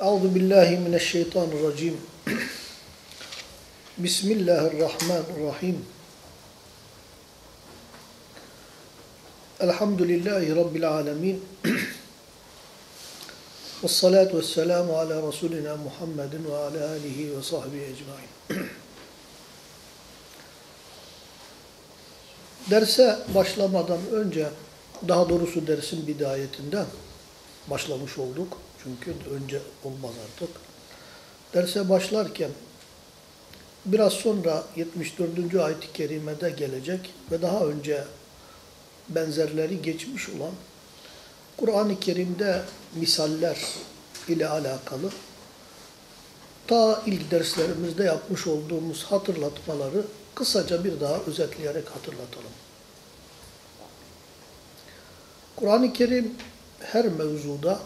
Euzu billahi mineşşeytanirracim. Bismillahirrahmanirrahim. Elhamdülillahi Rabbil alemin. Ve salatu ve selamu ala Resulina Muhammedin ve ala alihi ve sahbihi ecmain. Derse başlamadan önce, daha doğrusu dersin bidayetinden başlamış olduk. Çünkü önce olmaz artık. Derse başlarken biraz sonra 74. ayet-i kerimede gelecek ve daha önce benzerleri geçmiş olan Kur'an-ı Kerim'de misaller ile alakalı ta ilk derslerimizde yapmış olduğumuz hatırlatmaları kısaca bir daha özetleyerek hatırlatalım. Kur'an-ı Kerim her mevzuda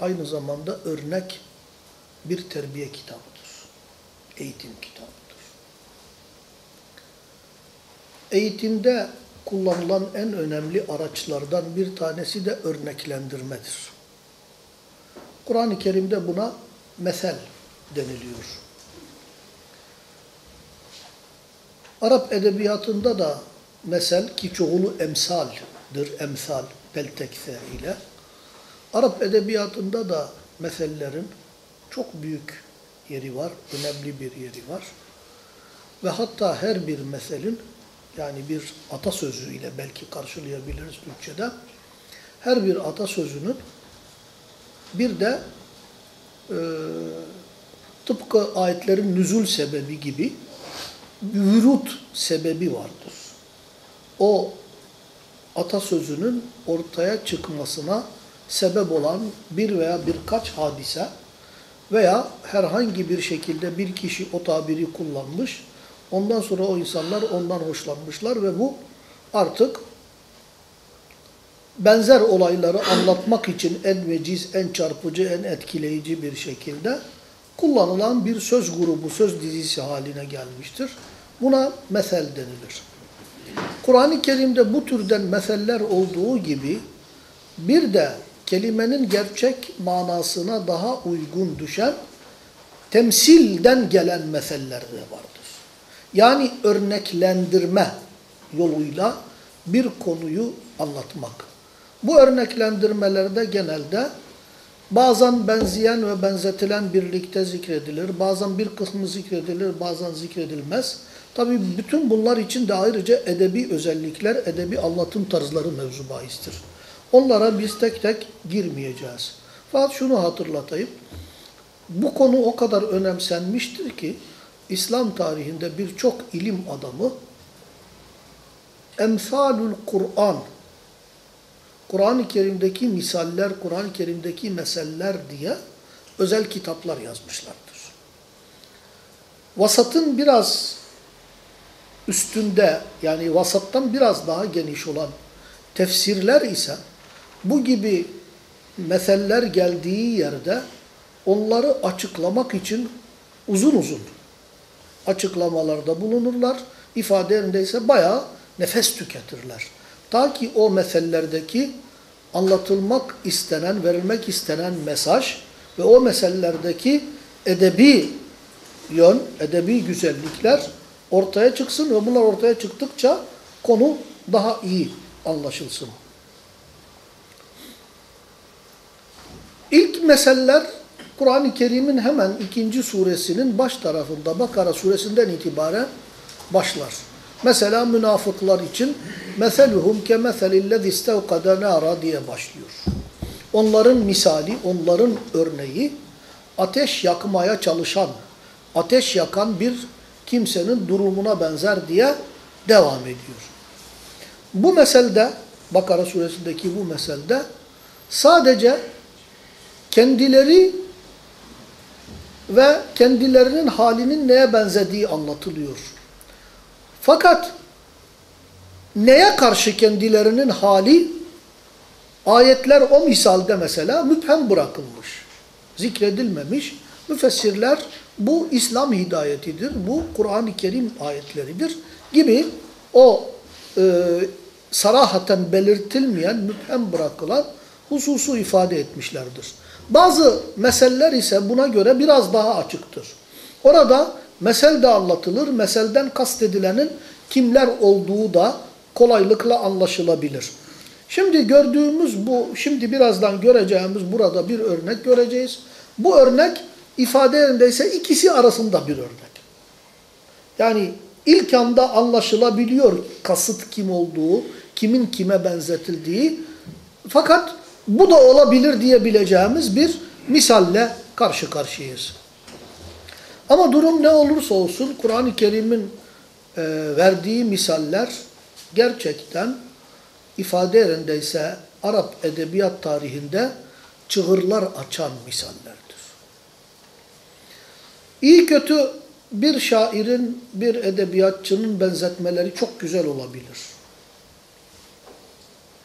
aynı zamanda örnek bir terbiye kitabıdır. Eğitim kitabıdır. Eğitimde kullanılan en önemli araçlardan bir tanesi de örneklendirmedir. Kur'an-ı Kerim'de buna mesel deniliyor. Arap edebiyatında da mesel ki çoğulu emsaldir, emsal, peltekse ile. Arap edebiyatında da mesellerin çok büyük yeri var, önemli bir yeri var. Ve hatta her bir meselin, yani bir atasözüyle belki karşılayabiliriz Türkçe'de, her bir atasözünün bir de e, tıpkı ayetlerin nüzul sebebi gibi vürut sebebi vardır. O atasözünün ortaya çıkmasına sebep olan bir veya birkaç hadise veya herhangi bir şekilde bir kişi o tabiri kullanmış, ondan sonra o insanlar ondan hoşlanmışlar ve bu artık benzer olayları anlatmak için en veciz, en çarpıcı, en etkileyici bir şekilde kullanılan bir söz grubu, söz dizisi haline gelmiştir. Buna mesel denilir. Kur'an-ı Kerim'de bu türden meseller olduğu gibi bir de kelimenin gerçek manasına daha uygun düşen temsilden gelen meseller de vardır. Yani örneklendirme yoluyla bir konuyu anlatmak. Bu örneklendirmelerde genelde bazen benzeyen ve benzetilen birlikte zikredilir, bazen bir kısmı zikredilir, bazen zikredilmez. Tabi bütün bunlar için de ayrıca edebi özellikler, edebi anlatım tarzları mevzu bahistir. Onlara biz tek tek girmeyeceğiz. Fakat şunu hatırlatayım. Bu konu o kadar önemsenmiştir ki İslam tarihinde birçok ilim adamı Emsalül Kur'an Kur'an-ı Kerim'deki misaller, Kur'an-ı Kerim'deki meseleler diye özel kitaplar yazmışlardır. Vasatın biraz üstünde yani vasattan biraz daha geniş olan tefsirler ise bu gibi meseller geldiği yerde onları açıklamak için uzun uzun açıklamalarda bulunurlar. İfade ise bayağı nefes tüketirler. Ta ki o meselelerdeki anlatılmak istenen, verilmek istenen mesaj ve o meselelerdeki edebi yön, edebi güzellikler ortaya çıksın ve bunlar ortaya çıktıkça konu daha iyi anlaşılsın. İlk meseleler Kur'an-ı Kerim'in hemen ikinci suresinin baş tarafında Bakara suresinden itibaren başlar. Mesela münafıklar için meseluhum ke meselillezî istevkada nâra diye başlıyor. Onların misali, onların örneği ateş yakmaya çalışan, ateş yakan bir kimsenin durumuna benzer diye devam ediyor. Bu meselde, Bakara suresindeki bu meselde sadece kendileri ve kendilerinin halinin neye benzediği anlatılıyor. Fakat neye karşı kendilerinin hali ayetler o misalde mesela müphem bırakılmış, zikredilmemiş. Müfessirler bu İslam hidayetidir, bu Kur'an-ı Kerim ayetleridir gibi o e, sarahaten belirtilmeyen, müphem bırakılan hususu ifade etmişlerdir. Bazı meseleler ise buna göre biraz daha açıktır. Orada mesel de anlatılır, meselden kastedilenin kimler olduğu da kolaylıkla anlaşılabilir. Şimdi gördüğümüz bu, şimdi birazdan göreceğimiz burada bir örnek göreceğiz. Bu örnek ifade yerindeyse ikisi arasında bir örnek. Yani ilk anda anlaşılabiliyor kasıt kim olduğu, kimin kime benzetildiği. Fakat bu da olabilir diyebileceğimiz bir misalle karşı karşıyayız. Ama durum ne olursa olsun Kur'an-ı Kerim'in e, verdiği misaller gerçekten ifade yerindeyse Arap edebiyat tarihinde çığırlar açan misallerdir. İyi kötü bir şairin, bir edebiyatçının benzetmeleri çok güzel olabilir.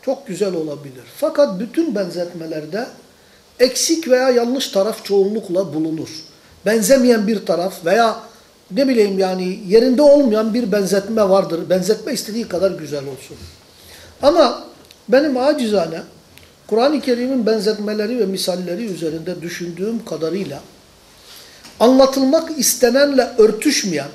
Çok güzel olabilir. Fakat bütün benzetmelerde eksik veya yanlış taraf çoğunlukla bulunur. Benzemeyen bir taraf veya ne bileyim yani yerinde olmayan bir benzetme vardır. Benzetme istediği kadar güzel olsun. Ama benim acizane Kur'an-ı Kerim'in benzetmeleri ve misalleri üzerinde düşündüğüm kadarıyla anlatılmak istenenle örtüşmeyen,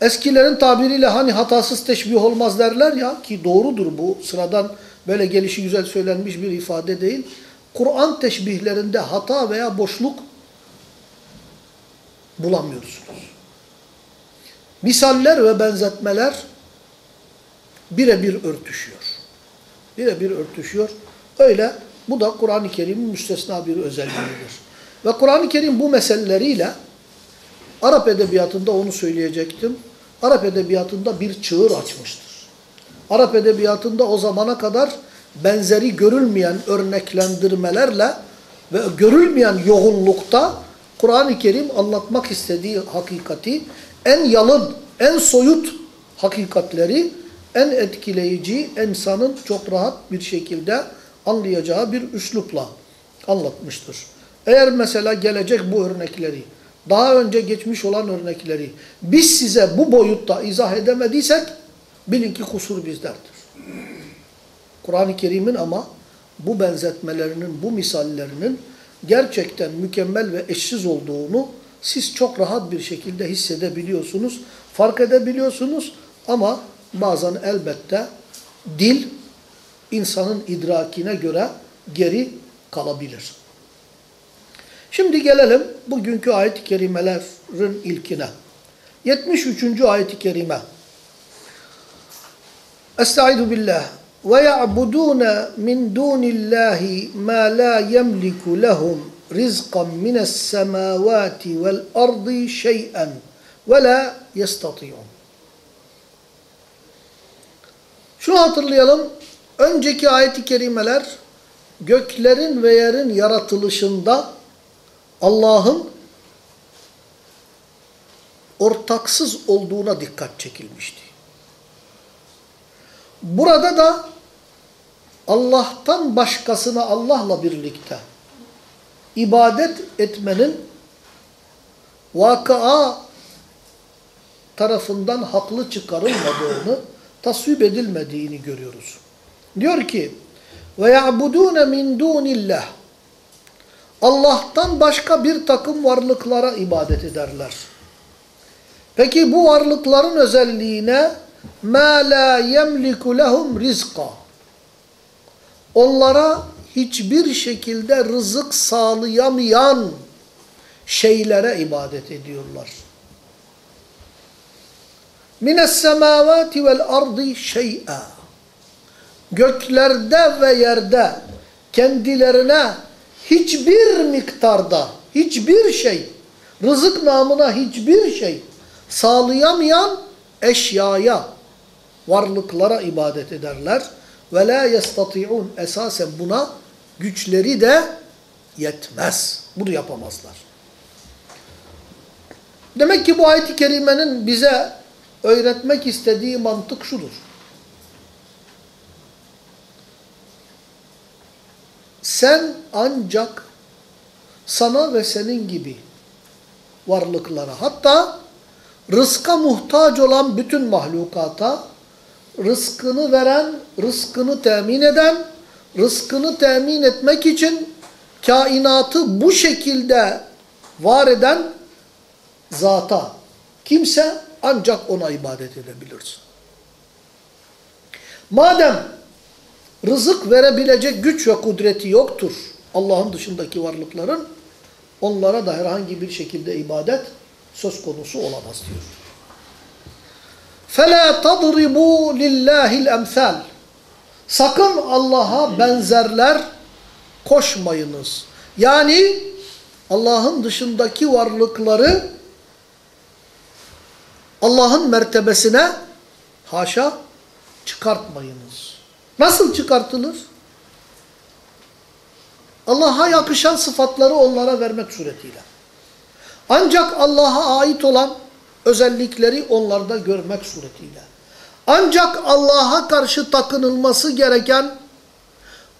eskilerin tabiriyle hani hatasız teşbih olmaz derler ya ki doğrudur bu sıradan böyle gelişi güzel söylenmiş bir ifade değil. Kur'an teşbihlerinde hata veya boşluk bulamıyorsunuz. Misaller ve benzetmeler birebir örtüşüyor. Birebir örtüşüyor. Öyle bu da Kur'an-ı Kerim'in müstesna bir özelliğidir. Ve Kur'an-ı Kerim bu meseleleriyle Arap edebiyatında onu söyleyecektim. Arap edebiyatında bir çığır açmıştır. Arap edebiyatında o zamana kadar benzeri görülmeyen örneklendirmelerle ve görülmeyen yoğunlukta Kur'an-ı Kerim anlatmak istediği hakikati en yalın, en soyut hakikatleri en etkileyici, insanın çok rahat bir şekilde anlayacağı bir üslupla anlatmıştır. Eğer mesela gelecek bu örnekleri, daha önce geçmiş olan örnekleri biz size bu boyutta izah edemediysek bilin ki kusur bizlerdir. Kur'an-ı Kerim'in ama bu benzetmelerinin, bu misallerinin gerçekten mükemmel ve eşsiz olduğunu siz çok rahat bir şekilde hissedebiliyorsunuz, fark edebiliyorsunuz ama bazen elbette dil insanın idrakine göre geri kalabilir. Şimdi gelelim bugünkü ayet-i kerimelerin ilkine. 73. ayet-i kerime. Estaizu billah. Min dûnillâhi mâ lâ yemliku lehum rizqan mines semâvâti vel ardı şey'en ve lâ yestatî'un. Şunu hatırlayalım. Önceki ayet-i kerimeler göklerin ve yerin yaratılışında Allah'ın ortaksız olduğuna dikkat çekilmişti. Burada da Allah'tan başkasına Allah'la birlikte ibadet etmenin vakıa tarafından haklı çıkarılmadığını, tasvip edilmediğini görüyoruz. Diyor ki ve ya'budun min dunillah Allah'tan başka bir takım varlıklara ibadet ederler. Peki bu varlıkların özelliğine مَا لَا يَمْلِكُ لَهُمْ رِزْقًا Onlara hiçbir şekilde rızık sağlayamayan şeylere ibadet ediyorlar. مِنَ السَّمَاوَاتِ وَالْاَرْضِ شَيْئًا Göklerde ve yerde kendilerine hiçbir miktarda, hiçbir şey, rızık namına hiçbir şey sağlayamayan eşyaya, varlıklara ibadet ederler. Ve la yestati'un esasen buna güçleri de yetmez. Bunu yapamazlar. Demek ki bu ayet-i kerimenin bize öğretmek istediği mantık şudur. Sen ancak sana ve senin gibi varlıklara hatta rızka muhtaç olan bütün mahlukata rızkını veren, rızkını temin eden, rızkını temin etmek için kainatı bu şekilde var eden zata kimse ancak ona ibadet edebilirsin. Madem rızık verebilecek güç ve kudreti yoktur Allah'ın dışındaki varlıkların, onlara da herhangi bir şekilde ibadet söz konusu olamaz diyor. فَلَا تَضْرِبُوا لِلّٰهِ الْاَمْثَالِ Sakın Allah'a benzerler koşmayınız. Yani Allah'ın dışındaki varlıkları Allah'ın mertebesine haşa çıkartmayınız. Nasıl çıkartılır? Allah'a yakışan sıfatları onlara vermek suretiyle. Ancak Allah'a ait olan özellikleri onlarda görmek suretiyle. Ancak Allah'a karşı takınılması gereken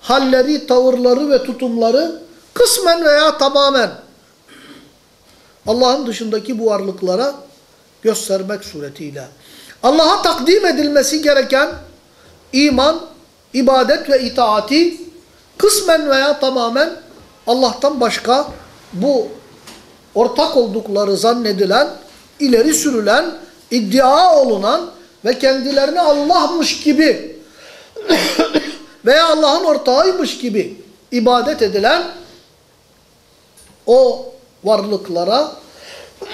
halleri, tavırları ve tutumları kısmen veya tamamen Allah'ın dışındaki bu varlıklara göstermek suretiyle. Allah'a takdim edilmesi gereken iman, ibadet ve itaati kısmen veya tamamen Allah'tan başka bu ortak oldukları zannedilen, ileri sürülen, iddia olunan ve kendilerini Allah'mış gibi veya Allah'ın ortağıymış gibi ibadet edilen o varlıklara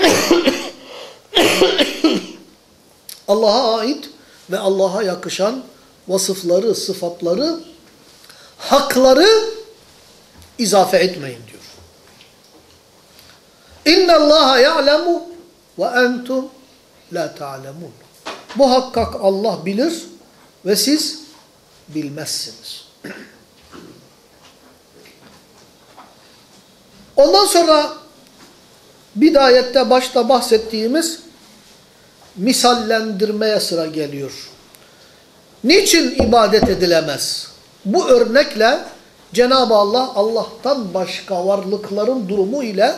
Allah'a ait ve Allah'a yakışan vasıfları, sıfatları, hakları izafe etmeyin diyor. İnne Allaha ya'lemu ve entum la ta'lemun. Muhakkak Allah bilir ve siz bilmezsiniz. Ondan sonra bidayette başta bahsettiğimiz misallendirmeye sıra geliyor. Niçin ibadet edilemez? Bu örnekle Cenab-ı Allah Allah'tan başka varlıkların durumu ile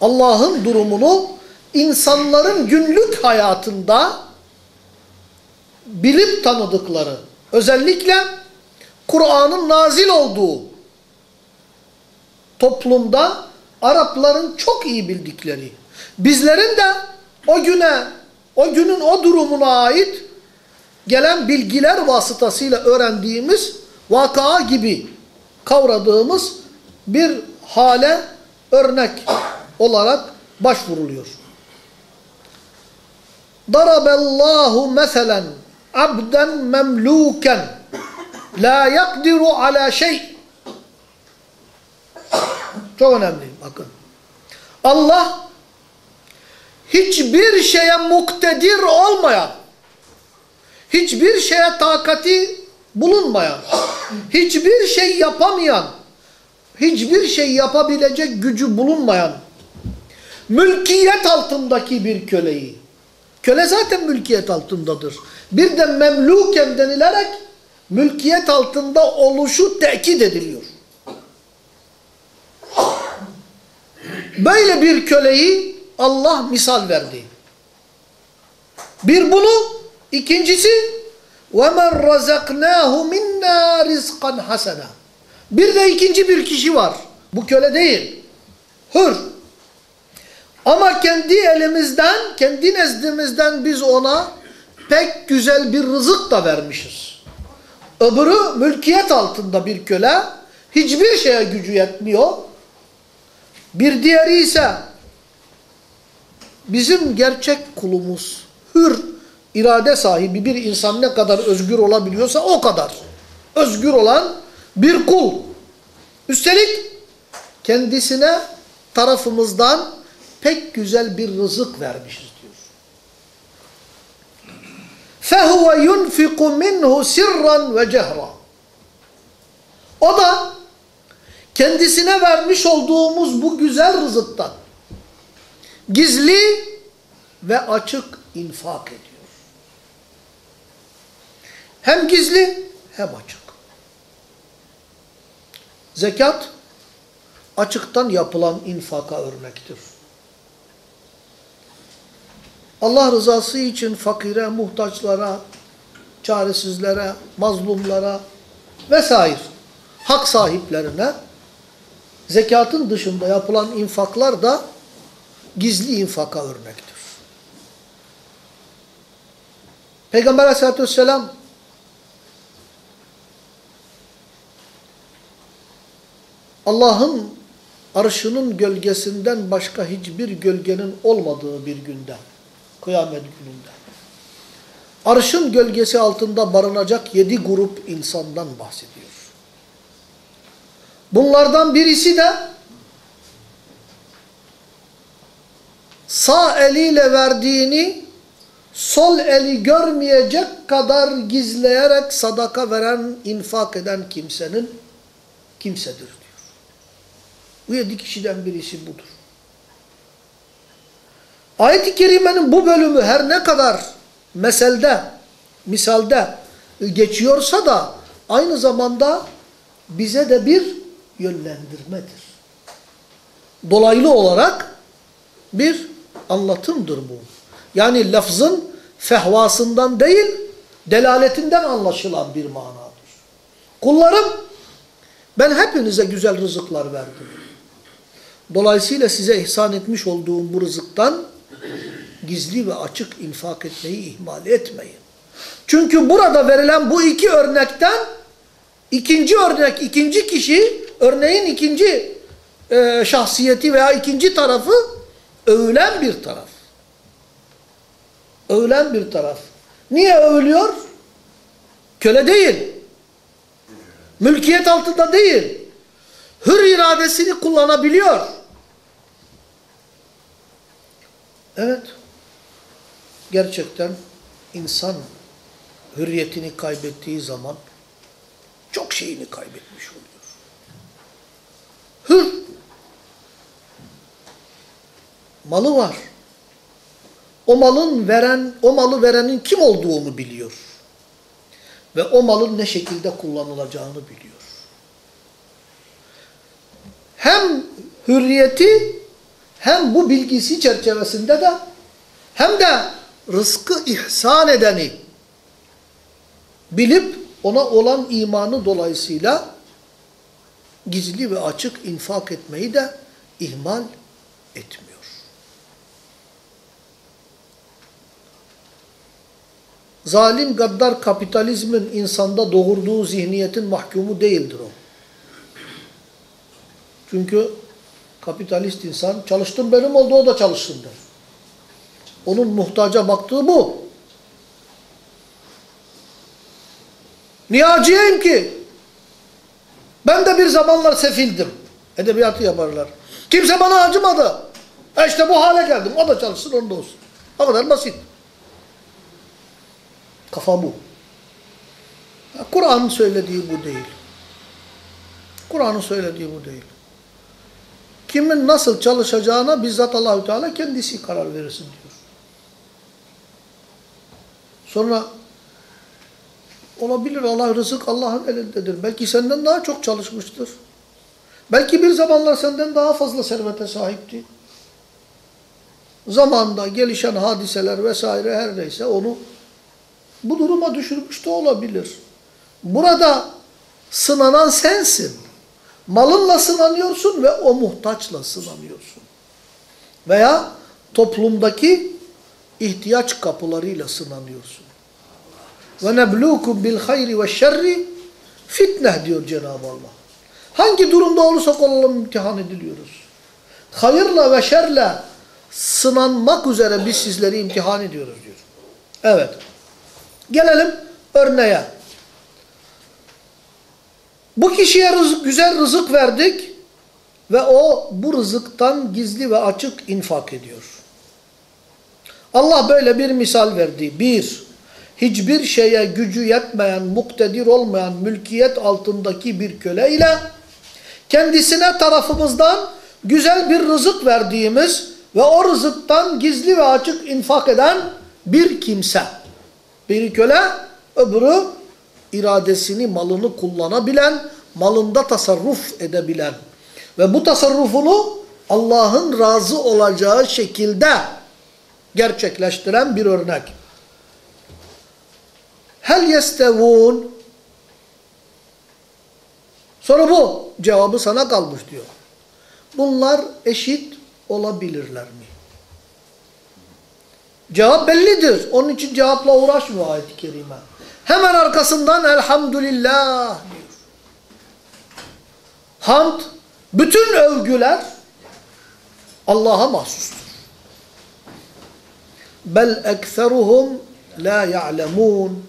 Allah'ın durumunu insanların günlük hayatında bilip tanıdıkları, özellikle Kur'an'ın nazil olduğu toplumda Arapların çok iyi bildikleri, bizlerin de o güne, o günün o durumuna ait gelen bilgiler vasıtasıyla öğrendiğimiz vaka gibi kavradığımız bir hale örnek olarak başvuruluyor. Daraballahu meselen abden memluken la yakdiru ala şey. Çok önemli bakın. Allah hiçbir şeye muktedir olmayan, hiçbir şeye takati bulunmayan, hiçbir şey yapamayan, hiçbir şey yapabilecek gücü bulunmayan, mülkiyet altındaki bir köleyi, köle zaten mülkiyet altındadır. Bir de memluken denilerek mülkiyet altında oluşu tekit ediliyor. Böyle bir köleyi Allah misal verdi. Bir bunu, ikincisi وَمَنْ رَزَقْنَاهُ مِنَّا رِزْقًا حَسَنًا Bir de ikinci bir kişi var. Bu köle değil. Hür. Ama kendi elimizden, kendi nezdimizden biz ona pek güzel bir rızık da vermişiz. Öbürü mülkiyet altında bir köle. Hiçbir şeye gücü yetmiyor. Bir diğeri ise bizim gerçek kulumuz, hür, irade sahibi bir insan ne kadar özgür olabiliyorsa o kadar özgür olan bir kul. Üstelik kendisine tarafımızdan pek güzel bir rızık vermişiz diyor. فَهُوَ يُنْفِقُ مِنْهُ سِرًّا وَجَهْرًا O da kendisine vermiş olduğumuz bu güzel rızıktan gizli ve açık infak ediyor. Hem gizli hem açık. Zekat açıktan yapılan infaka örnektir. Allah rızası için fakire, muhtaçlara, çaresizlere, mazlumlara vesaire hak sahiplerine zekatın dışında yapılan infaklar da gizli infaka örnektir. Peygamber aleyhissalatü vesselam Allah'ın arşının gölgesinden başka hiçbir gölgenin olmadığı bir günde, kıyamet gününde, arşın gölgesi altında barınacak yedi grup insandan bahsediyor. Bunlardan birisi de sağ eliyle verdiğini sol eli görmeyecek kadar gizleyerek sadaka veren, infak eden kimsenin kimsedir. Bu yedi kişiden birisi budur. Ayet-i Kerime'nin bu bölümü her ne kadar meselde, misalde geçiyorsa da aynı zamanda bize de bir yönlendirmedir. Dolaylı olarak bir anlatımdır bu. Yani lafzın fehvasından değil, delaletinden anlaşılan bir manadır. Kullarım, ben hepinize güzel rızıklar verdim. Dolayısıyla size ihsan etmiş olduğum bu rızıktan gizli ve açık infak etmeyi ihmal etmeyin. Çünkü burada verilen bu iki örnekten ikinci örnek, ikinci kişi, örneğin ikinci e, şahsiyeti veya ikinci tarafı övülen bir taraf. Övülen bir taraf. Niye övülüyor? Köle değil. Mülkiyet altında değil. Hür iradesini kullanabiliyor. Evet. Gerçekten insan hürriyetini kaybettiği zaman çok şeyini kaybetmiş oluyor. Hür. Malı var. O malın veren, o malı verenin kim olduğunu biliyor. Ve o malın ne şekilde kullanılacağını biliyor. Hem hürriyeti hem bu bilgisi çerçevesinde de hem de rızkı ihsan edeni bilip ona olan imanı dolayısıyla gizli ve açık infak etmeyi de ihmal etmiyor. Zalim gaddar kapitalizmin insanda doğurduğu zihniyetin mahkumu değildir o. Çünkü kapitalist insan çalıştım benim oldu o da çalışsın der. Onun muhtaca baktığı bu. Niye acıyayım ki? Ben de bir zamanlar sefildim. Edebiyatı yaparlar. Kimse bana acımadı. E işte bu hale geldim. O da çalışsın, onda olsun. O kadar basit. Kafa bu. Kur'an'ın söylediği bu değil. Kur'an'ın söylediği bu değil. Kimin nasıl çalışacağına bizzat Allahü Teala kendisi karar verirsin diyor. Sonra olabilir Allah rızık Allah'ın elindedir. Belki senden daha çok çalışmıştır. Belki bir zamanlar senden daha fazla servete sahipti. Zamanda gelişen hadiseler vesaire her neyse onu bu duruma düşürmüş de olabilir. Burada sınanan sensin. Malınla sınanıyorsun ve o muhtaçla sınanıyorsun. Veya toplumdaki ihtiyaç kapılarıyla sınanıyorsun. Ve neblukum bil hayri ve şerri fitne diyor Cenab-ı Allah. Hangi durumda olursak olalım imtihan ediliyoruz. Hayırla ve şerle sınanmak üzere biz sizleri imtihan ediyoruz diyor. Evet. Gelelim örneğe. Bu kişiye rızık, güzel rızık verdik ve o bu rızıktan gizli ve açık infak ediyor. Allah böyle bir misal verdi. Bir, hiçbir şeye gücü yetmeyen, muktedir olmayan mülkiyet altındaki bir köle ile kendisine tarafımızdan güzel bir rızık verdiğimiz ve o rızıktan gizli ve açık infak eden bir kimse. Biri köle, öbürü iradesini, malını kullanabilen, malında tasarruf edebilen ve bu tasarrufunu Allah'ın razı olacağı şekilde gerçekleştiren bir örnek. Hel yestevun Sonra bu cevabı sana kalmış diyor. Bunlar eşit olabilirler mi? Cevap bellidir. Onun için cevapla uğraşmıyor ayet-i kerime. Hemen arkasından elhamdülillah diyor. Hamd, bütün övgüler Allah'a mahsustur. Bel ekseruhum la ya'lemun.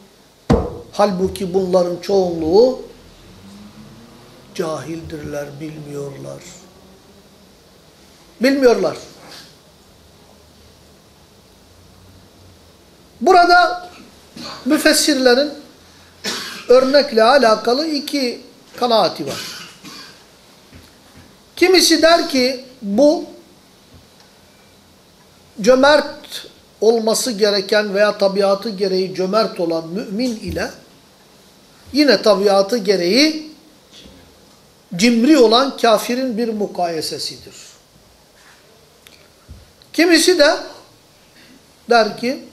Halbuki bunların çoğunluğu cahildirler, bilmiyorlar. Bilmiyorlar. Burada müfessirlerin örnekle alakalı iki kanaati var. Kimisi der ki bu cömert olması gereken veya tabiatı gereği cömert olan mümin ile yine tabiatı gereği cimri olan kafirin bir mukayesesidir. Kimisi de der ki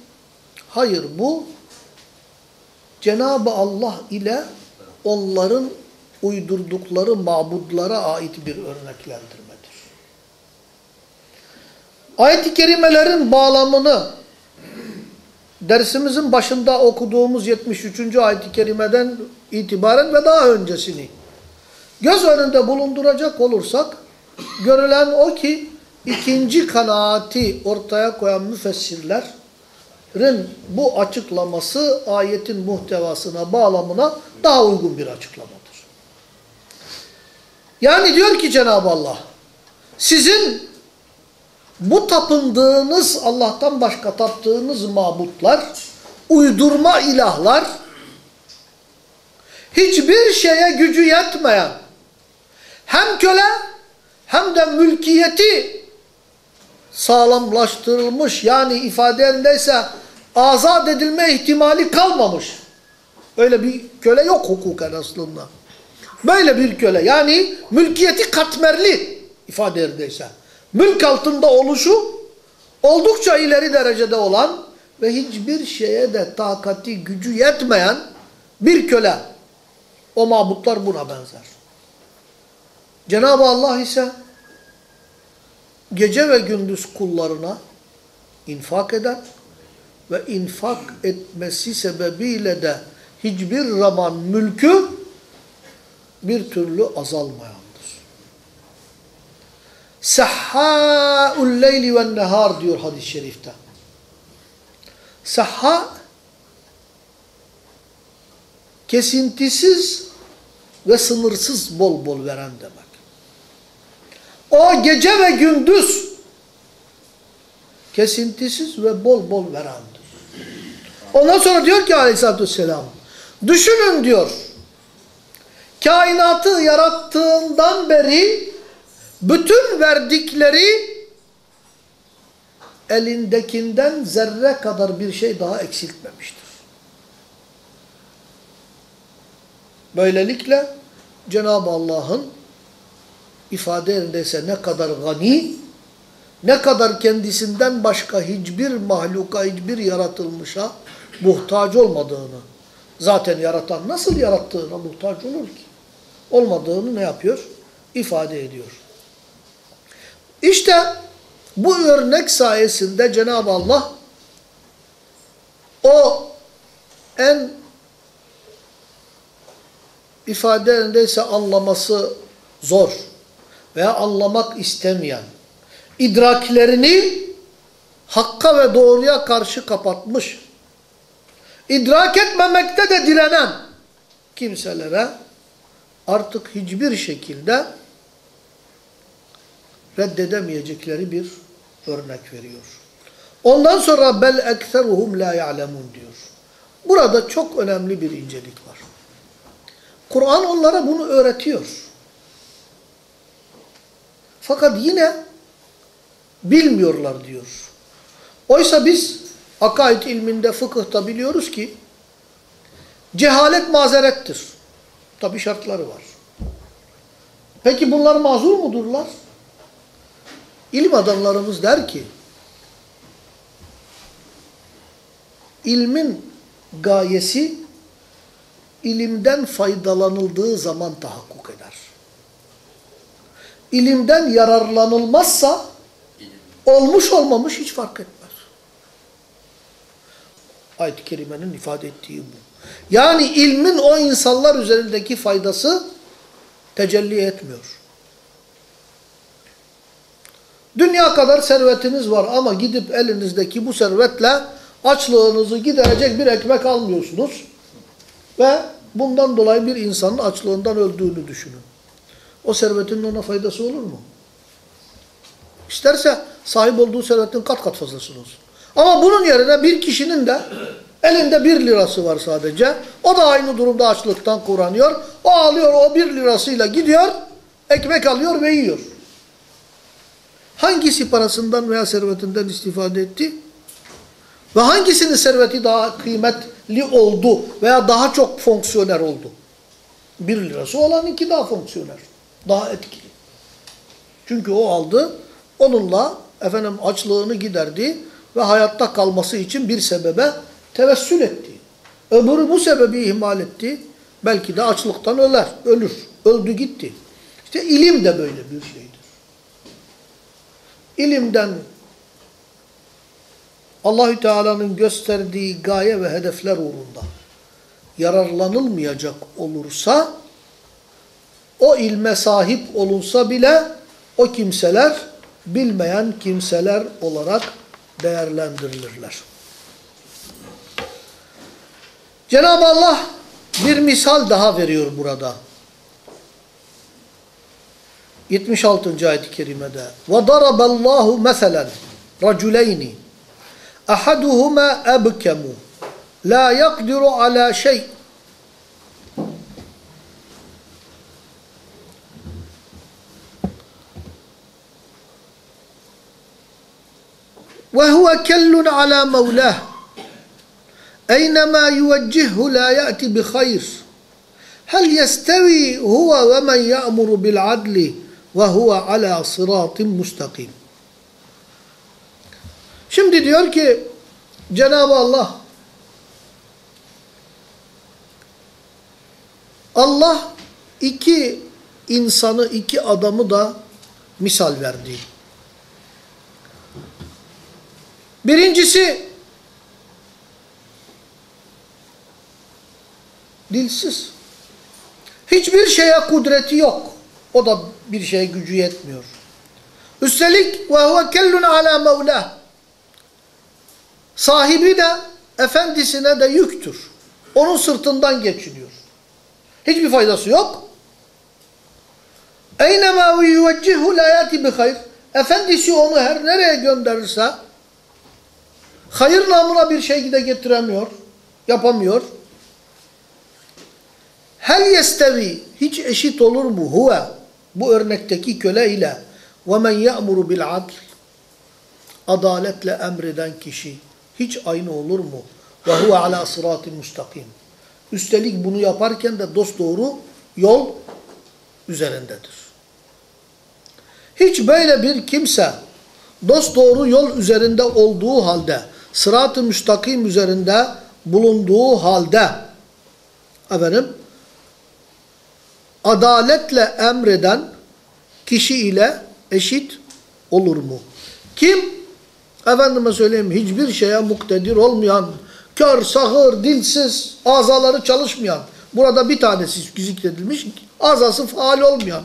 hayır bu Cenab-ı Allah ile onların uydurdukları mabudlara ait bir örneklendirmedir. Ayet-i kerimelerin bağlamını dersimizin başında okuduğumuz 73. ayet-i kerimeden itibaren ve daha öncesini göz önünde bulunduracak olursak görülen o ki ikinci kanaati ortaya koyan müfessirlerin bu açıklaması ayetin muhtevasına, bağlamına daha uygun bir açıklamadır. Yani diyor ki Cenab-ı Allah, sizin bu tapındığınız, Allah'tan başka taptığınız mabutlar, uydurma ilahlar, hiçbir şeye gücü yetmeyen, hem köle hem de mülkiyeti sağlamlaştırılmış, yani ifadendeyse azat edilme ihtimali kalmamış. Öyle bir köle yok hukuken aslında. Böyle bir köle yani mülkiyeti katmerli ifadedeyse. Mülk altında oluşu oldukça ileri derecede olan ve hiçbir şeye de takati gücü yetmeyen bir köle. O mabutlar buna benzer. Cenab-ı Allah ise gece ve gündüz kullarına infak eden ve infak etmesi sebebiyle de hiçbir zaman mülkü bir türlü azalmayandır. Sehhâ'ul leyli ve nehar diyor hadis-i şerifte. Sehhâ kesintisiz ve sınırsız bol bol veren demek. O gece ve gündüz kesintisiz ve bol bol verendir. Ondan sonra diyor ki aleyhissalatü vesselam, düşünün diyor, kainatı yarattığından beri bütün verdikleri elindekinden zerre kadar bir şey daha eksiltmemiştir. Böylelikle Cenab-ı Allah'ın ifade yerindeyse ne kadar gani, ne kadar kendisinden başka hiçbir mahluka, hiçbir yaratılmışa muhtaç olmadığını, zaten yaratan nasıl yarattığına muhtaç olur ki? Olmadığını ne yapıyor? İfade ediyor. İşte bu örnek sayesinde Cenab-ı Allah o en ifadelerindeyse anlaması zor veya anlamak istemeyen idraklerini hakka ve doğruya karşı kapatmış, idrak etmemekte de direnen kimselere artık hiçbir şekilde reddedemeyecekleri bir örnek veriyor. Ondan sonra bel ekseruhum la ya'lemun diyor. Burada çok önemli bir incelik var. Kur'an onlara bunu öğretiyor. Fakat yine bilmiyorlar diyor. Oysa biz akaid ilminde, fıkıhta biliyoruz ki cehalet mazerettir. Tabi şartları var. Peki bunlar mazur mudurlar? İlim adamlarımız der ki ilmin gayesi ilimden faydalanıldığı zaman tahakkuk eder. İlimden yararlanılmazsa olmuş olmamış hiç fark etmez. Ayet-i Kerime'nin ifade ettiği bu. Yani ilmin o insanlar üzerindeki faydası tecelli etmiyor. Dünya kadar servetiniz var ama gidip elinizdeki bu servetle açlığınızı giderecek bir ekmek almıyorsunuz. Ve bundan dolayı bir insanın açlığından öldüğünü düşünün. O servetin ona faydası olur mu? İsterse sahip olduğu servetin kat kat fazlasını olsun. Ama bunun yerine bir kişinin de elinde bir lirası var sadece. O da aynı durumda açlıktan kuranıyor. O alıyor o bir lirasıyla gidiyor, ekmek alıyor ve yiyor. Hangisi parasından veya servetinden istifade etti? Ve hangisinin serveti daha kıymetli oldu veya daha çok fonksiyoner oldu? Bir lirası olan iki daha fonksiyoner. Daha etkili. Çünkü o aldı, onunla efendim açlığını giderdi ve hayatta kalması için bir sebebe tevessül etti. Öbürü bu sebebi ihmal etti. Belki de açlıktan öler, ölür. Öldü gitti. İşte ilim de böyle bir şeydir. İlimden Allahü Teala'nın gösterdiği gaye ve hedefler uğrunda yararlanılmayacak olursa o ilme sahip olunsa bile o kimseler bilmeyen kimseler olarak değerlendirilirler. Cenab-ı Allah bir misal daha veriyor burada. 76. ayet-i kerimede وَضَرَبَ اللّٰهُ مَثَلًا رَجُلَيْنِ أَحَدُهُمَا أَبْكَمُ لَا يَقْدِرُ عَلَى شَيْءٍ Ve huve kellun ala mevlah. Eynema yuvecihhu la ya'ti bi hayr. Hel yestevi huve ve men ya'muru bil adli ve huve ala sıratin mustakim. Şimdi diyor ki Cenab-ı Allah Allah iki insanı, iki adamı da misal verdi. Birincisi dilsiz. Hiçbir şeye kudreti yok. O da bir şeye gücü yetmiyor. Üstelik ve huve kellun ala mevlah. Sahibi de efendisine de yüktür. Onun sırtından geçiniyor. Hiçbir faydası yok. Eynema yuveccihu la yati bi hayr. Efendisi onu her nereye gönderirse hayır namına bir şey de getiremiyor, yapamıyor. Hel yestevi hiç eşit olur mu huve bu örnekteki köle ile ve men ya'muru bil adl adaletle emreden kişi hiç aynı olur mu? Ve huve ala sıratin mustakim. Üstelik bunu yaparken de dosdoğru yol üzerindedir. Hiç böyle bir kimse dosdoğru yol üzerinde olduğu halde sırat-ı müstakim üzerinde bulunduğu halde efendim adaletle emreden kişi ile eşit olur mu? Kim? Efendime söyleyeyim hiçbir şeye muktedir olmayan, kör, sağır, dilsiz, azaları çalışmayan, burada bir tanesi zikredilmiş, azası faal olmayan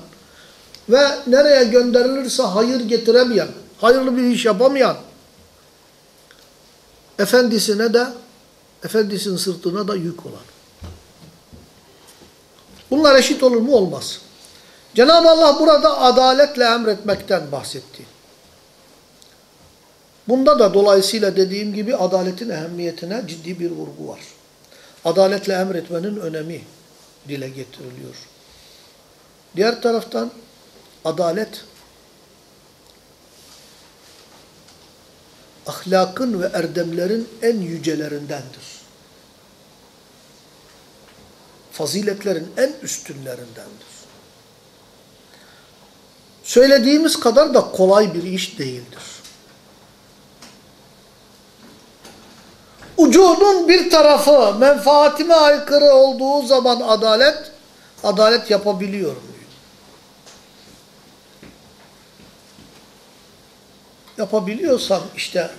ve nereye gönderilirse hayır getiremeyen, hayırlı bir iş yapamayan, efendisine de, efendisinin sırtına da yük olan. Bunlar eşit olur mu? Olmaz. Cenab-ı Allah burada adaletle emretmekten bahsetti. Bunda da dolayısıyla dediğim gibi adaletin ehemmiyetine ciddi bir vurgu var. Adaletle emretmenin önemi dile getiriliyor. Diğer taraftan adalet ahlakın ve erdemlerin en yücelerindendir. Faziletlerin en üstünlerindendir. Söylediğimiz kadar da kolay bir iş değildir. vücudun bir tarafı menfaatime aykırı olduğu zaman adalet, adalet yapabiliyorum diyor. Yapabiliyorsam işte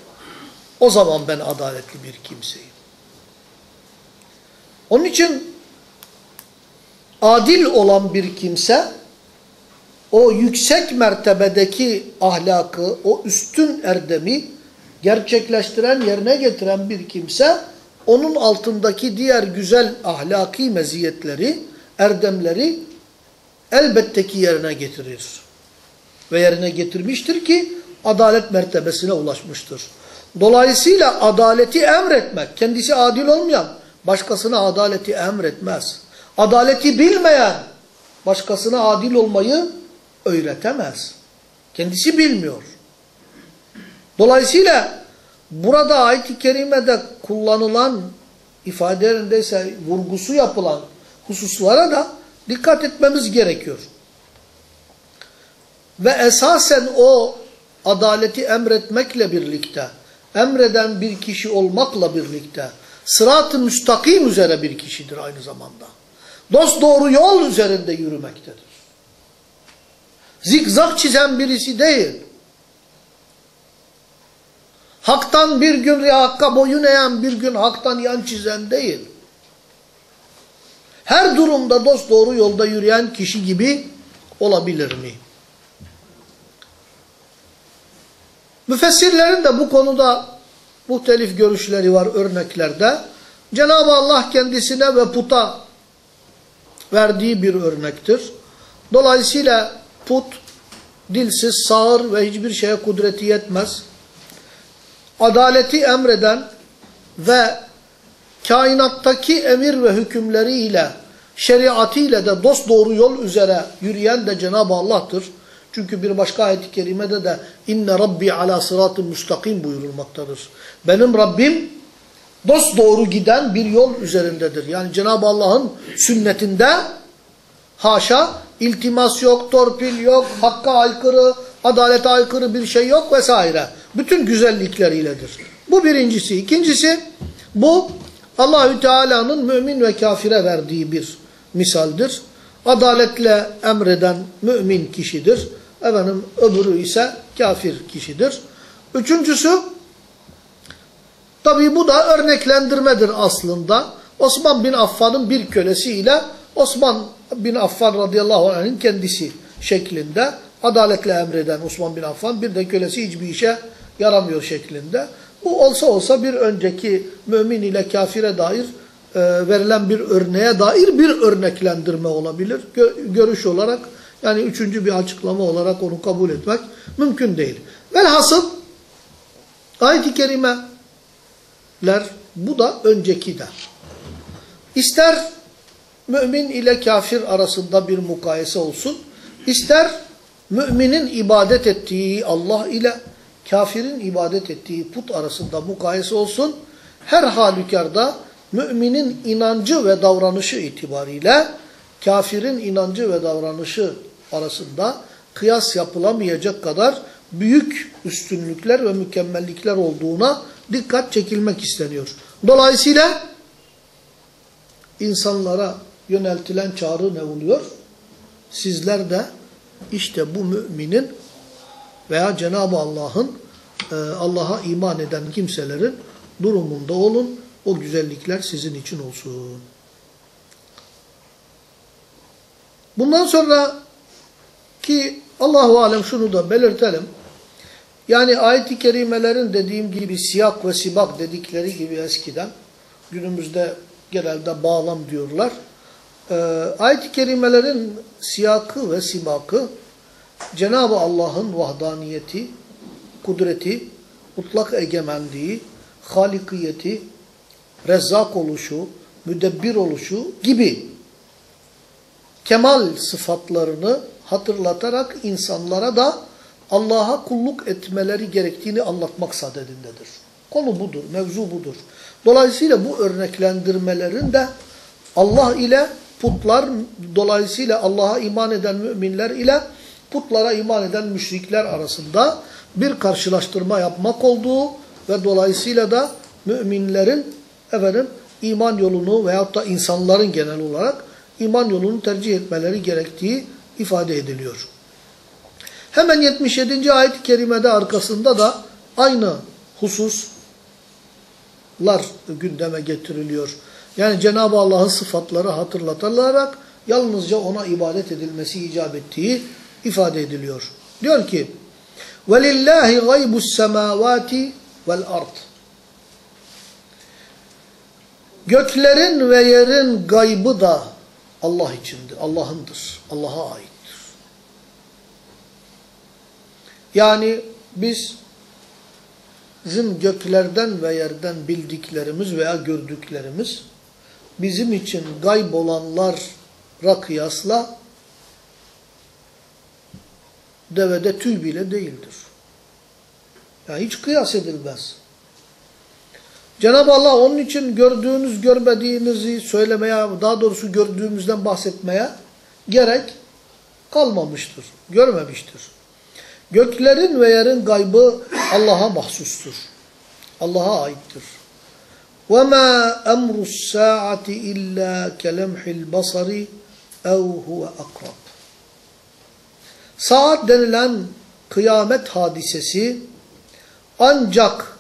o zaman ben adaletli bir kimseyim. Onun için adil olan bir kimse o yüksek mertebedeki ahlakı, o üstün erdemi gerçekleştiren, yerine getiren bir kimse onun altındaki diğer güzel ahlaki meziyetleri, erdemleri elbette ki yerine getirir. Ve yerine getirmiştir ki adalet mertebesine ulaşmıştır. Dolayısıyla adaleti emretmek, kendisi adil olmayan başkasına adaleti emretmez. Adaleti bilmeyen başkasına adil olmayı öğretemez. Kendisi bilmiyor. Dolayısıyla burada ayet-i kerimede kullanılan ifadelerindeyse vurgusu yapılan hususlara da dikkat etmemiz gerekiyor. Ve esasen o adaleti emretmekle birlikte, emreden bir kişi olmakla birlikte, sırat-ı müstakim üzere bir kişidir aynı zamanda. Dost doğru yol üzerinde yürümektedir. Zikzak çizen birisi değil. Hak'tan bir gün hakka boyun eğen, bir gün haktan yan çizen değil. Her durumda dost doğru yolda yürüyen kişi gibi olabilir mi? Müfessirlerin de bu konuda muhtelif görüşleri var örneklerde. Cenab-ı Allah kendisine ve puta verdiği bir örnektir. Dolayısıyla put dilsiz, sağır ve hiçbir şeye kudreti yetmez. Adaleti emreden ve kainattaki emir ve hükümleriyle, şeriatıyla de dost doğru yol üzere yürüyen de Cenab-ı Allah'tır. Çünkü bir başka ayet-i kerimede de inne rabbi ala sıratı müstakim buyurulmaktadır. Benim Rabbim dost doğru giden bir yol üzerindedir. Yani Cenab-ı Allah'ın sünnetinde haşa iltimas yok, torpil yok, hakka aykırı, adalete aykırı bir şey yok vesaire. Bütün güzellikleriyledir. Bu birincisi. İkincisi bu Allahü Teala'nın mümin ve kafire verdiği bir misaldir. Adaletle emreden mümin kişidir. Efendim öbürü ise kafir kişidir. Üçüncüsü tabi bu da örneklendirmedir aslında. Osman bin Affan'ın bir kölesiyle Osman bin Affan radıyallahu anh'ın kendisi şeklinde adaletle emreden Osman bin Affan bir de kölesi hiçbir işe yaramıyor şeklinde. Bu olsa olsa bir önceki mümin ile kafire dair e, verilen bir örneğe dair bir örneklendirme olabilir. Gö görüş olarak yani üçüncü bir açıklama olarak onu kabul etmek mümkün değil. Velhasıl ayet-i kerimeler bu da önceki de. İster mümin ile kafir arasında bir mukayese olsun, ister müminin ibadet ettiği Allah ile kafirin ibadet ettiği put arasında mukayese olsun, her halükarda müminin inancı ve davranışı itibariyle kafirin inancı ve davranışı arasında kıyas yapılamayacak kadar büyük üstünlükler ve mükemmellikler olduğuna dikkat çekilmek isteniyor. Dolayısıyla insanlara yöneltilen çağrı ne oluyor? Sizler de işte bu müminin veya Cenab-ı Allah'ın e, Allah'a iman eden kimselerin durumunda olun. O güzellikler sizin için olsun. Bundan sonra ki Allahu alem şunu da belirtelim. Yani ayet-i kerimelerin dediğim gibi siyak ve sibak dedikleri gibi eskiden günümüzde genelde bağlam diyorlar. Ee, ayet-i kerimelerin siyakı ve sibakı Cenab-ı Allah'ın vahdaniyeti, kudreti, mutlak egemenliği, halikiyeti, rezzak oluşu, müdebbir oluşu gibi kemal sıfatlarını hatırlatarak insanlara da Allah'a kulluk etmeleri gerektiğini anlatmak sadedindedir. Konu budur, mevzu budur. Dolayısıyla bu örneklendirmelerin de Allah ile putlar, dolayısıyla Allah'a iman eden müminler ile putlara iman eden müşrikler arasında bir karşılaştırma yapmak olduğu ve dolayısıyla da müminlerin efendim iman yolunu veyahut da insanların genel olarak iman yolunu tercih etmeleri gerektiği ifade ediliyor. Hemen 77. ayet-i kerimede arkasında da aynı hususlar gündeme getiriliyor. Yani Cenab-ı Allah'ın sıfatları hatırlatılarak yalnızca ona ibadet edilmesi icap ettiği ifade ediliyor. Diyor ki: "Velillahi gaybus semavati vel ard." Göklerin ve yerin gaybı da Allah içindir, Allah'ındır, Allah'a ait. Yani biz bizim göklerden ve yerden bildiklerimiz veya gördüklerimiz bizim için gayb olanlara kıyasla devede tüy bile değildir. Yani hiç kıyas edilmez. Cenab-ı Allah onun için gördüğünüz, görmediğinizi söylemeye, daha doğrusu gördüğümüzden bahsetmeye gerek kalmamıştır, görmemiştir. Göklerin ve yerin gaybı Allah'a mahsustur. Allah'a aittir. وَمَا أَمْرُ السَّاعَةِ إِلَّا كَلَمْحِ الْبَصَرِ اَوْ هُوَ أَقْرَبُ Saat denilen kıyamet hadisesi ancak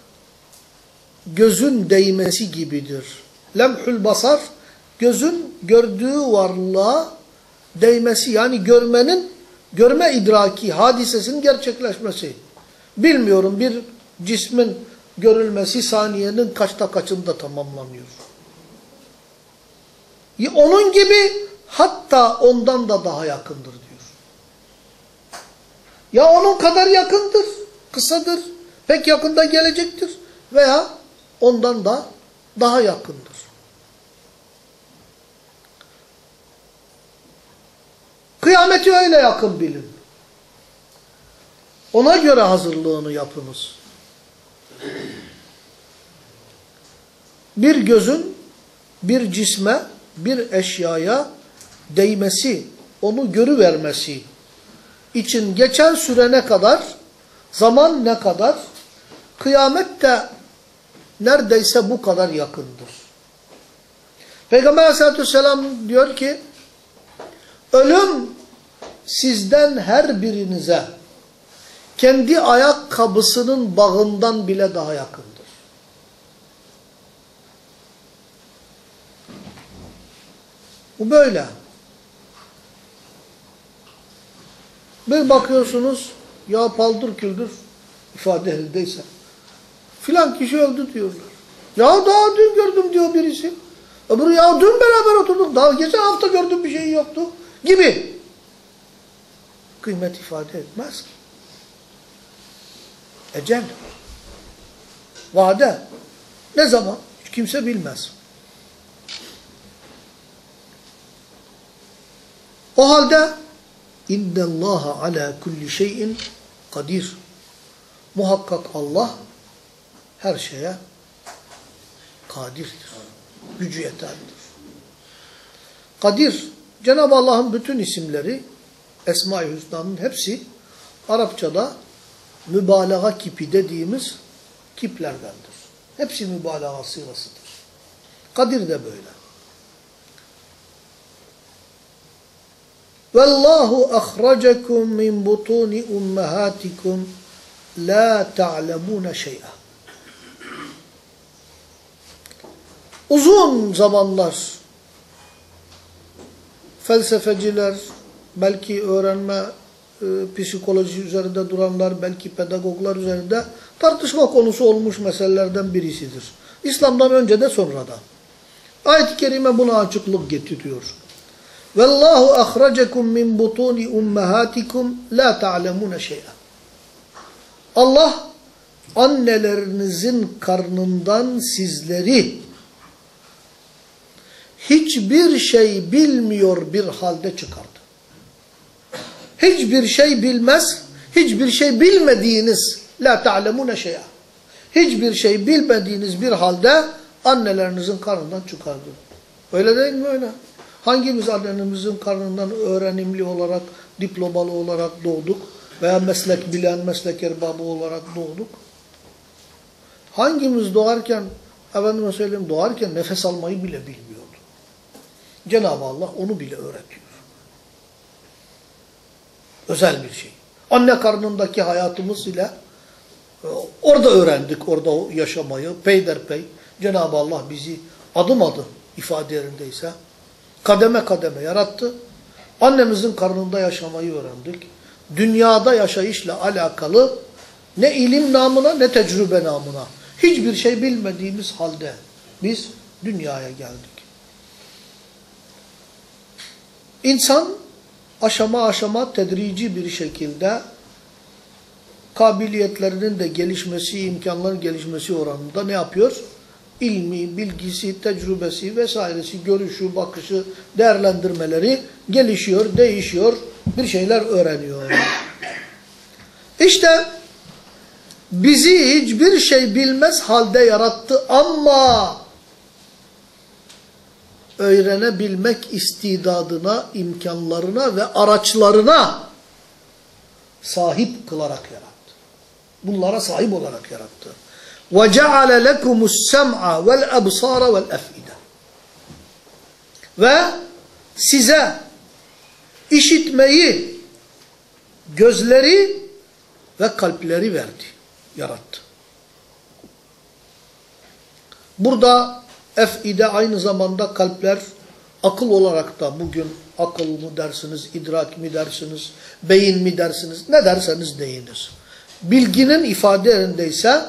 gözün değmesi gibidir. Lemhül basar, gözün gördüğü varlığa değmesi yani görmenin, görme idraki hadisesinin gerçekleşmesi. Bilmiyorum bir cismin görülmesi saniyenin kaçta kaçında tamamlanıyor. Onun gibi hatta ondan da daha yakındır diyor. Ya onun kadar yakındır, kısadır, pek yakında gelecektir veya ondan da daha yakındır. Kıyameti öyle yakın bilin. Ona göre hazırlığını yapınız. Bir gözün bir cisme, bir eşyaya değmesi, onu görüvermesi için geçen süre ne kadar, zaman ne kadar, kıyamet de neredeyse bu kadar yakındır. Peygamber aleyhissalatü vesselam diyor ki, ölüm sizden her birinize kendi ayakkabısının bağından bile daha yakındır. Bu böyle. Bir bakıyorsunuz ya paldır küldür ifade elindeyse. Filan kişi öldü diyorlar. Ya daha dün gördüm diyor birisi. Öbürü ya dün beraber oturduk. Daha geçen hafta gördüm bir şey yoktu. Gibi. Kıymet ifade etmez ki. Ecel. Vade. Ne zaman? Hiç kimse bilmez. O halde İnne Allah ala kulli şeyin kadir. Muhakkak Allah her şeye kadirdir. Gücü yeterlidir. Kadir, Cenab-ı Allah'ın bütün isimleri, Esma-i Hüsna'nın hepsi Arapçada mübalağa kipi dediğimiz kiplerdendir. Hepsi mübalağa sırasıdır. Kadir de böyle. Vallahu akhrajakum min butuni ummahatikum la ta'lemuna şey'a. Uzun zamanlar felsefeciler, belki öğrenme e, psikoloji üzerinde duranlar, belki pedagoglar üzerinde tartışma konusu olmuş meselelerden birisidir. İslam'dan önce de sonra da. Ayet-i Kerime buna açıklık getiriyor. Vallahu ahracakum min butuni ummahatikum la ta'lemuna şey'a. Allah annelerinizin karnından sizleri hiçbir şey bilmiyor bir halde çıkardı. Hiçbir şey bilmez, hiçbir şey bilmediğiniz la ta'lemuna şey'a. Hiçbir şey bilmediğiniz bir halde annelerinizin karnından çıkardı. Öyle değil mi öyle? Hangimiz annemizin karnından öğrenimli olarak, diplomalı olarak doğduk veya meslek bilen, meslek erbabı olarak doğduk? Hangimiz doğarken efendime söyleyeyim doğarken nefes almayı bile bilmiyordu. Cenab-ı Allah onu bile öğretiyor. Özel bir şey. Anne karnındaki hayatımız ile e, orada öğrendik orada yaşamayı peyderpey. Cenab-ı Allah bizi adım adım ifade yerindeyse kademe kademe yarattı. Annemizin karnında yaşamayı öğrendik. Dünyada yaşayışla alakalı ne ilim namına ne tecrübe namına hiçbir şey bilmediğimiz halde biz dünyaya geldik. İnsan aşama aşama tedrici bir şekilde kabiliyetlerinin de gelişmesi, imkanların gelişmesi oranında ne yapıyor? İlmi, bilgisi, tecrübesi vesairesi, görüşü, bakışı, değerlendirmeleri gelişiyor, değişiyor, bir şeyler öğreniyor. İşte bizi hiçbir şey bilmez halde yarattı ama öğrenebilmek istidadına, imkanlarına ve araçlarına sahip kılarak yarattı. Bunlara sahip olarak yarattı. وَجَعَلَ لَكُمُ السَّمْعَ وَالْأَبْصَارَ وَالْأَفْئِدَ Ve size işitmeyi, gözleri ve kalpleri verdi, yarattı. Burada efide aynı zamanda kalpler akıl olarak da bugün akıl mı dersiniz, idrak mi dersiniz, beyin mi dersiniz, ne derseniz deyiniz. Bilginin ifade yerindeyse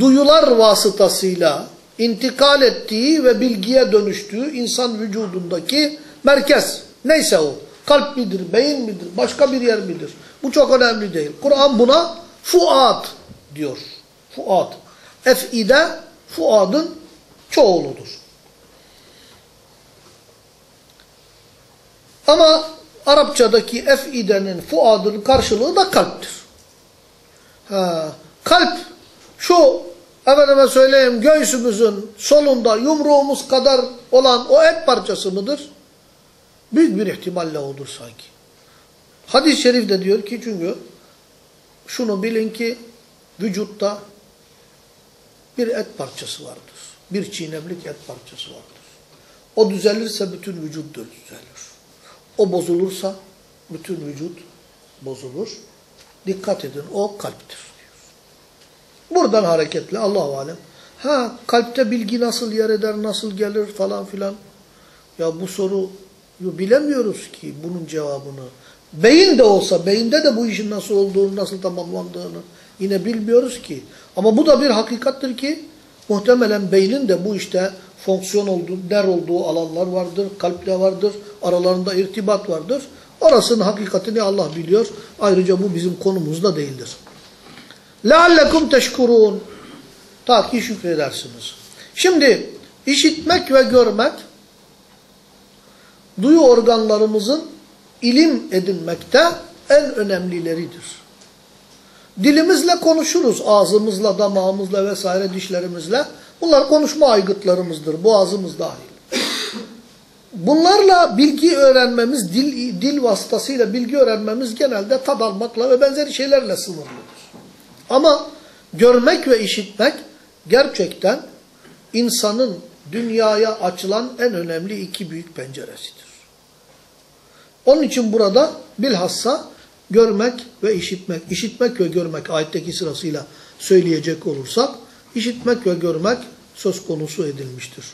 duyular vasıtasıyla intikal ettiği ve bilgiye dönüştüğü insan vücudundaki merkez. Neyse o. Kalp midir, beyin midir, başka bir yer midir? Bu çok önemli değil. Kur'an buna fuat diyor. Fuat. Ef'ide fuadın çoğuludur. Ama Arapçadaki ef'idenin, fuadın karşılığı da kalptir. Ha, kalp şu efendime söyleyeyim göğsümüzün solunda yumruğumuz kadar olan o et parçası mıdır? Büyük bir ihtimalle odur sanki. Hadis-i şerif de diyor ki çünkü şunu bilin ki vücutta bir et parçası vardır. Bir çiğnemlik et parçası vardır. O düzelirse bütün vücut düzelir. O bozulursa bütün vücut bozulur. Dikkat edin o kalptir. Buradan hareketle Allahu alem. Ha kalpte bilgi nasıl yer eder, nasıl gelir falan filan. Ya bu soru bilemiyoruz ki bunun cevabını. Beyin de olsa, beyinde de bu işin nasıl olduğunu, nasıl tamamlandığını yine bilmiyoruz ki. Ama bu da bir hakikattir ki muhtemelen beynin de bu işte fonksiyon olduğu, der olduğu alanlar vardır, kalple vardır, aralarında irtibat vardır. Orasının hakikatini Allah biliyor. Ayrıca bu bizim konumuzda değildir. لَعَلَّكُمْ تَشْكُرُونَ Ta ki şükredersiniz. Şimdi işitmek ve görmek duyu organlarımızın ilim edinmekte en önemlileridir. Dilimizle konuşuruz, ağzımızla, damağımızla vesaire dişlerimizle. Bunlar konuşma aygıtlarımızdır, boğazımız dahil. Bunlarla bilgi öğrenmemiz, dil, dil vasıtasıyla bilgi öğrenmemiz genelde tad almakla ve benzeri şeylerle sınırlıdır. Ama görmek ve işitmek gerçekten insanın dünyaya açılan en önemli iki büyük penceresidir. Onun için burada bilhassa görmek ve işitmek, işitmek ve görmek ayetteki sırasıyla söyleyecek olursak, işitmek ve görmek söz konusu edilmiştir.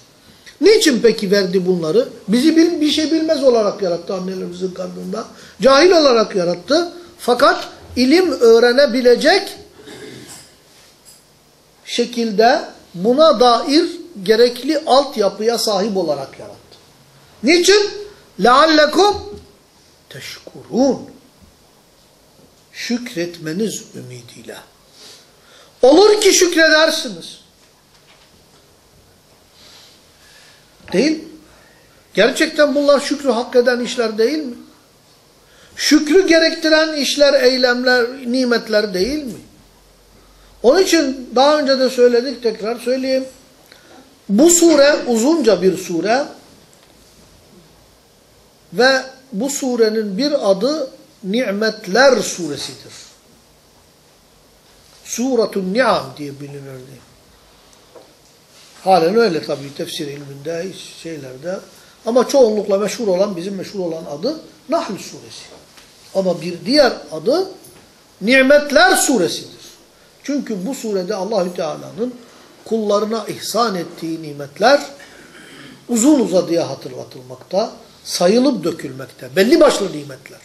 Niçin peki verdi bunları? Bizi bil, bir şey bilmez olarak yarattı annelerimizin karnında. Cahil olarak yarattı. Fakat ilim öğrenebilecek şekilde buna dair gerekli altyapıya sahip olarak yarattı. Niçin? لَعَلَّكُمْ teşkurun. Şükretmeniz ümidiyle. Olur ki şükredersiniz. Değil? Gerçekten bunlar şükrü hak eden işler değil mi? Şükrü gerektiren işler, eylemler, nimetler değil mi? Onun için daha önce de söyledik tekrar söyleyeyim. Bu sure uzunca bir sure ve bu surenin bir adı Nimetler suresidir. Suratun Ni'am diye bilinirdi. Halen öyle tabii tefsir ilminde, şeylerde. Ama çoğunlukla meşhur olan, bizim meşhur olan adı Nahl suresi. Ama bir diğer adı Nimetler suresidir. Çünkü bu surede Allahü Teala'nın kullarına ihsan ettiği nimetler uzun uzadıya hatırlatılmakta, sayılıp dökülmekte. Belli başlı nimetler.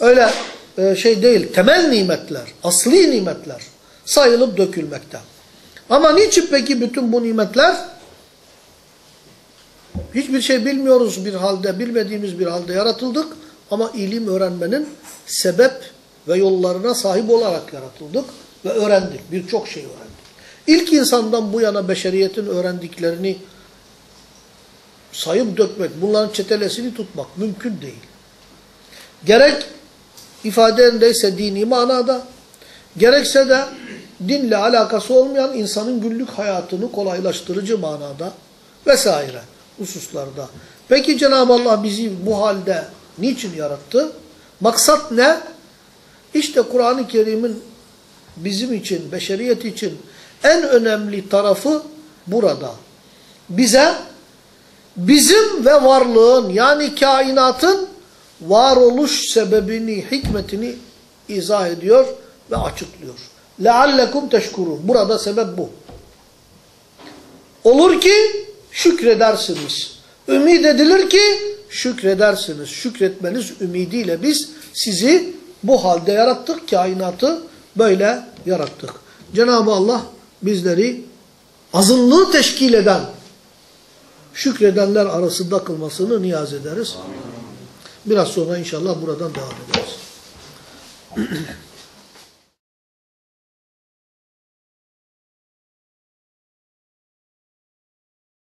Öyle e, şey değil, temel nimetler, asli nimetler sayılıp dökülmekte. Ama niçin peki bütün bu nimetler? Hiçbir şey bilmiyoruz bir halde, bilmediğimiz bir halde yaratıldık ama ilim öğrenmenin sebep ve yollarına sahip olarak yaratıldık ve öğrendik. Birçok şey öğrendik. İlk insandan bu yana beşeriyetin öğrendiklerini sayıp dökmek, bunların çetelesini tutmak mümkün değil. Gerek ifadendeyse dini manada, gerekse de dinle alakası olmayan insanın günlük hayatını kolaylaştırıcı manada vesaire hususlarda. Peki Cenab-ı Allah bizi bu halde niçin yarattı? Maksat ne? İşte Kur'an-ı Kerim'in bizim için, beşeriyet için en önemli tarafı burada. Bize bizim ve varlığın yani kainatın varoluş sebebini, hikmetini izah ediyor ve açıklıyor. لَعَلَّكُمْ تَشْكُرُونَ Burada sebep bu. Olur ki şükredersiniz. Ümid edilir ki şükredersiniz. Şükretmeniz ümidiyle biz sizi bu halde yarattık. Kainatı böyle yarattık. Cenab-ı Allah bizleri azınlığı teşkil eden şükredenler arasında kılmasını niyaz ederiz. Biraz sonra inşallah buradan devam ederiz.